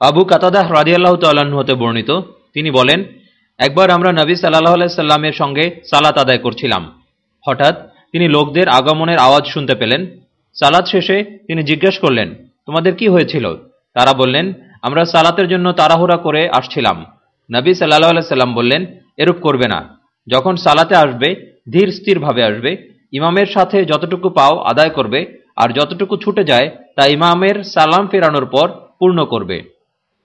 আবু কাতাদাহ রাজিয়াল্লাহ তাল্লাহ্ন হতে বর্ণিত। তিনি বলেন, একবার আমরা নবী সাল্লাহ সাল্লামের সঙ্গে সালাত আদায় করছিলাম। হঠাৎ তিনি লোকদের আগমনের আওয়াজ শুনতে পেলেন। সালাত শেষে তিনি জিজ্ঞেস করলেন, তোমাদের কি হয়েছিল? তারা বললেন, আমরা সালাতের জন্য তাড়াহুড়া করে আসছিলাম। নবী সাল্লাহ সাল্লাম বললেন, এরূপ করবে না। যখন সালাতে আসবে, ধীর স্থিরভাবে আসবে। ইমামের সাথে যতটুকু পাও আদায় করবে, আর যতটুকু ছুটে যায়, তা ইমামের সালাম ফেরানোর পর পূর্ণ করবে।